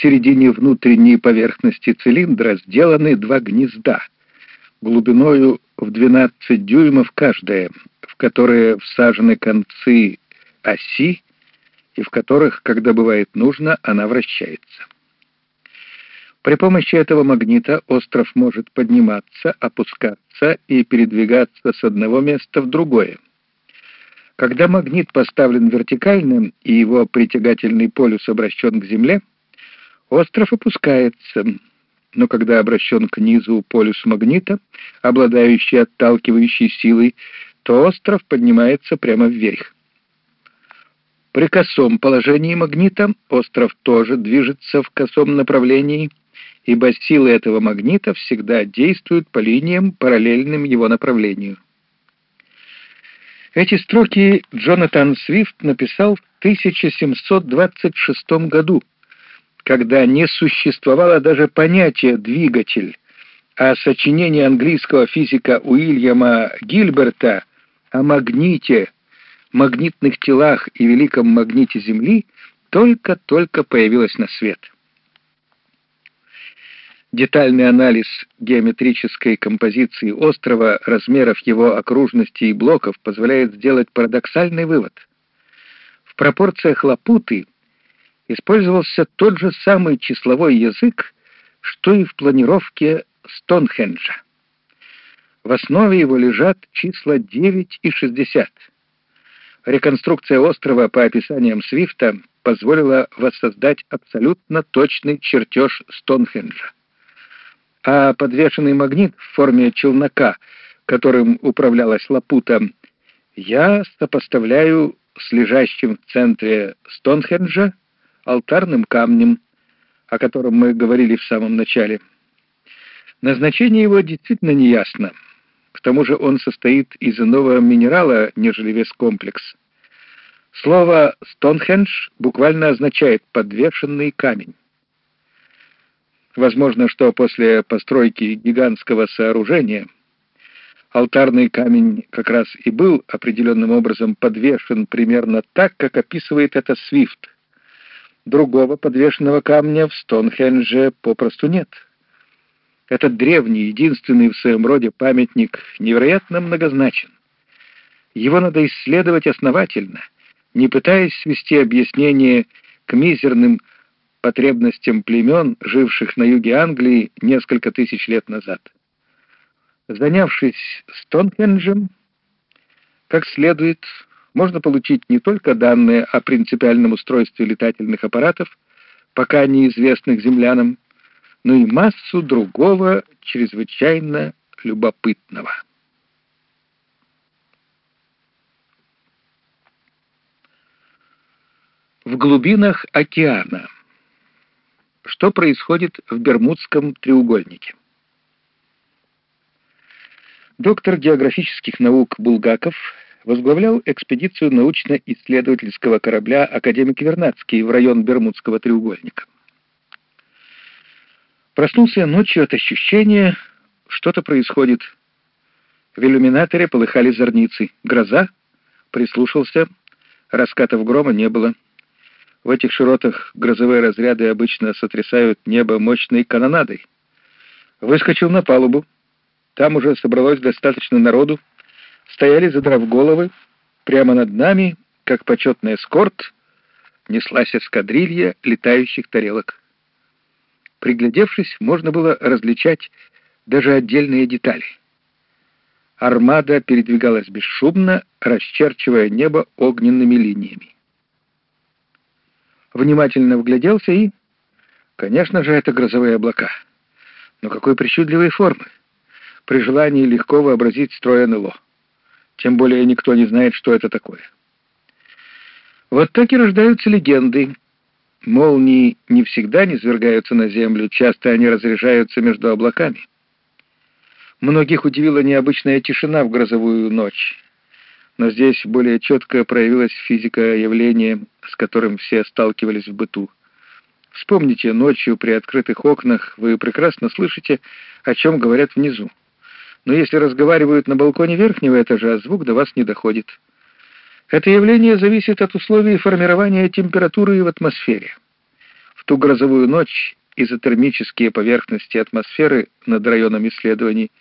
Середине внутренней поверхности цилиндра сделаны два гнезда, глубиною в 12 дюймов каждое, в которые всажены концы оси и в которых, когда бывает нужно, она вращается. При помощи этого магнита остров может подниматься, опускаться и передвигаться с одного места в другое. Когда магнит поставлен вертикально и его притягательный полюс обращен к Земле, остров опускается, но когда обращен к низу полюс магнита, обладающий отталкивающей силой, то остров поднимается прямо вверх. При косом положении магнита остров тоже движется в косом направлении, ибо силы этого магнита всегда действуют по линиям, параллельным его направлению. Эти строки Джонатан Свифт написал в 1726 году, когда не существовало даже понятия «двигатель», а сочинение английского физика Уильяма Гильберта о магните, магнитных телах и великом магните Земли только-только появилось на свет. Детальный анализ геометрической композиции острова, размеров его окружности и блоков позволяет сделать парадоксальный вывод. В пропорциях Лапуты использовался тот же самый числовой язык, что и в планировке Стоунхенджа. В основе его лежат числа 9 и 60. Реконструкция острова по описаниям Свифта позволила воссоздать абсолютно точный чертеж Стоунхенджа а подвешенный магнит в форме челнока, которым управлялась Лапута, я сопоставляю с лежащим в центре Стоунхенджа алтарным камнем, о котором мы говорили в самом начале. Назначение его действительно неясно. К тому же он состоит из иного минерала, нежели весь комплекс. Слово «Стоунхендж» буквально означает «подвешенный камень». Возможно, что после постройки гигантского сооружения алтарный камень как раз и был определенным образом подвешен примерно так, как описывает это Свифт. Другого подвешенного камня в Стоунхендже попросту нет. Этот древний, единственный в своем роде памятник невероятно многозначен. Его надо исследовать основательно, не пытаясь свести объяснение к мизерным потребностям племен, живших на юге Англии несколько тысяч лет назад. Занявшись Стоунхенджем, как следует, можно получить не только данные о принципиальном устройстве летательных аппаратов, пока неизвестных землянам, но и массу другого чрезвычайно любопытного. В глубинах океана – что происходит в Бермудском треугольнике. Доктор географических наук Булгаков возглавлял экспедицию научно-исследовательского корабля «Академик Вернадский» в район Бермудского треугольника. Проснулся ночью от ощущения, что-то происходит. В иллюминаторе полыхали зорницы. Гроза? Прислушался. Раскатов грома не было. В этих широтах грозовые разряды обычно сотрясают небо мощной канонадой. Выскочил на палубу. Там уже собралось достаточно народу. Стояли, задрав головы. Прямо над нами, как почетный эскорт, неслась эскадрилья летающих тарелок. Приглядевшись, можно было различать даже отдельные детали. Армада передвигалась бесшумно, расчерчивая небо огненными линиями внимательно вгляделся и... Конечно же, это грозовые облака. Но какой причудливой формы. При желании легко вообразить строй НЛО. Тем более никто не знает, что это такое. Вот так и рождаются легенды. Молнии не всегда не свергаются на землю, часто они разряжаются между облаками. Многих удивила необычная тишина в грозовую ночь но здесь более четко проявилась физика явления, с которым все сталкивались в быту. Вспомните, ночью при открытых окнах вы прекрасно слышите, о чем говорят внизу. Но если разговаривают на балконе верхнего этажа, звук до вас не доходит. Это явление зависит от условий формирования температуры в атмосфере. ту грозовую ночь изотермические поверхности атмосферы над районом исследований –